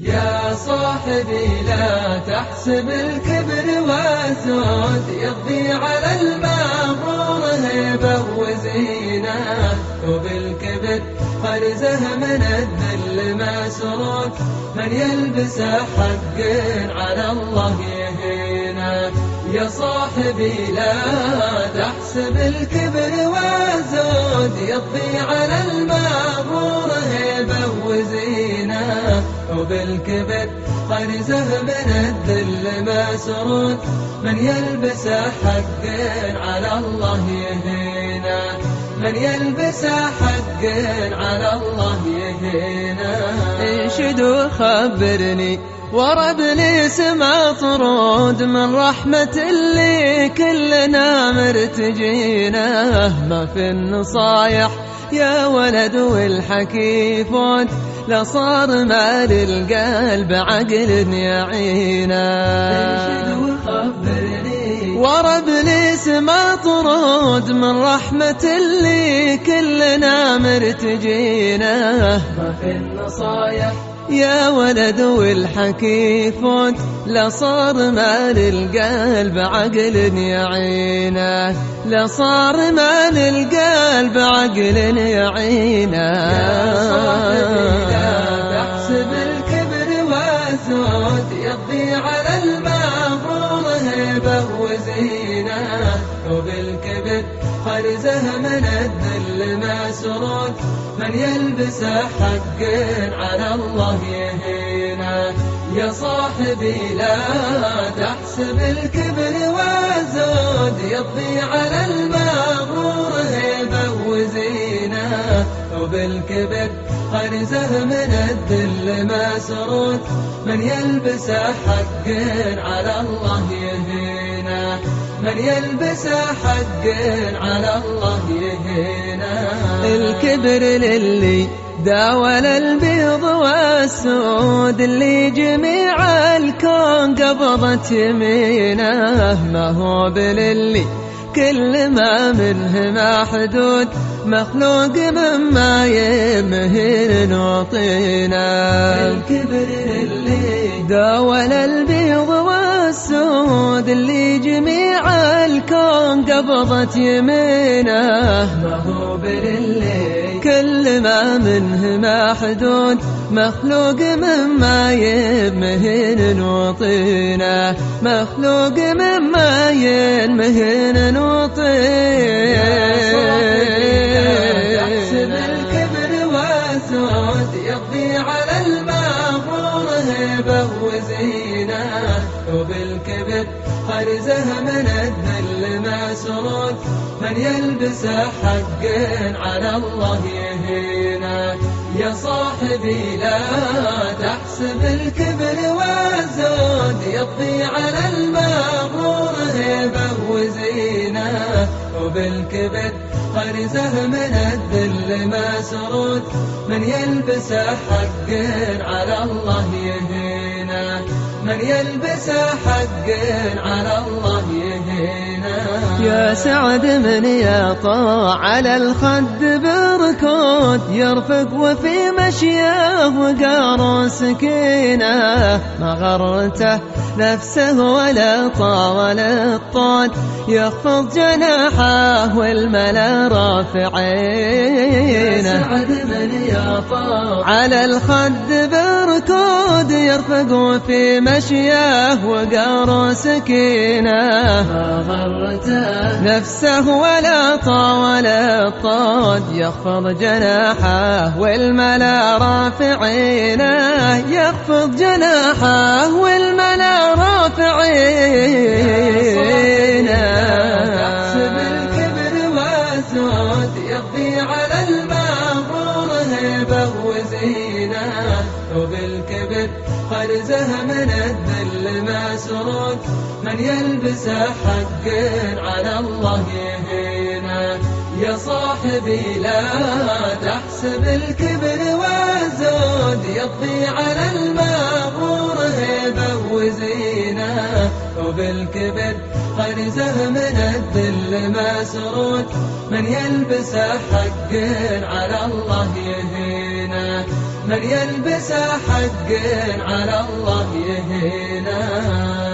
يا صاحبي لا تحسب الكبر والزود يقضي على المغرور هيبة وزينة. وبالكبر خرزه من الذل مسروق من يلبسه حق على الله يهينه. يا صاحبي لا تحسب الكبر والزود يقضي على المغرور وبالكبر خرزه من الذل مسروق من يلبس حق على الله يهينا. من يلبس حق على الله يهينا. انشد وخبرني ورا ابليس ما طرود من رحمة اللي كلنا مرتجينه ما في النصايح يا ولد والحكي فوت لصار مال القلب عقل انشد وخبرني. ورا ابليس ما طرود من رحمة اللي كلنا مرتجينه ما في النصايح يا ولد والحكي فوت لصار مال القلب عقل يعينه. لصار مال القلب عقل يعينه. هيبة وزينة وبالكبر خرزه من الذل مسروق من يلبس حق على الله يهينه يا صاحبي لا تحسب الكبر والزود يقضي على المغرور هيبة وزينة. وبالكبر خرزه من الذل مسروق من يلبس حق على الله يهينه من يلبس حق على الله يهينه الكبر للي داول البيض والسود اللي جميع الكون قبضت يمينه. ما هو بللي كل ما منه محدود مخلوق مما يمهن وطينا الكبر للي داول البيض والسود اللي قبضت يمينه. ما هو بللي كل ما منه محدود مخلوق مما يمهن وطينا مخلوق مما يمهن يحسب وزينة وبالكبر خرزه من الذل مسروق من يلبس حق على الله يهينه يا صاحبي لا تحسب الكبر والزود يقضي على المغرور هيبة وزينة وبالكبر خرزه من الذل مسروق من يلبس حق على الله يهينه من يلبس حق على الله يهينه يا سعد من يطاع على الخد بركود يرفق وفي مشيه وقار سكينة. ما غرته نفسه ولا طال الطال يخفض جناحه والملا رافعينه. سعد من يطاع على الخد بركود يرفق وفي مشيه وقار سكينة. ما غرته نفسه ولا طاول الطود يخفض جناحه والملا رافعينه يخفض جناحه والملا تحسب وزينة وبالكبر خرزه من الذل مسروق من يلبس حق على الله يهينه يا صاحبي لا تحسب الكبر والزود يقضي على المغرور هيبة وزينة. وبالكبر خرزه من الذل مسروق من يلبس حق على الله يهينه من يلبس حق على الله يهينه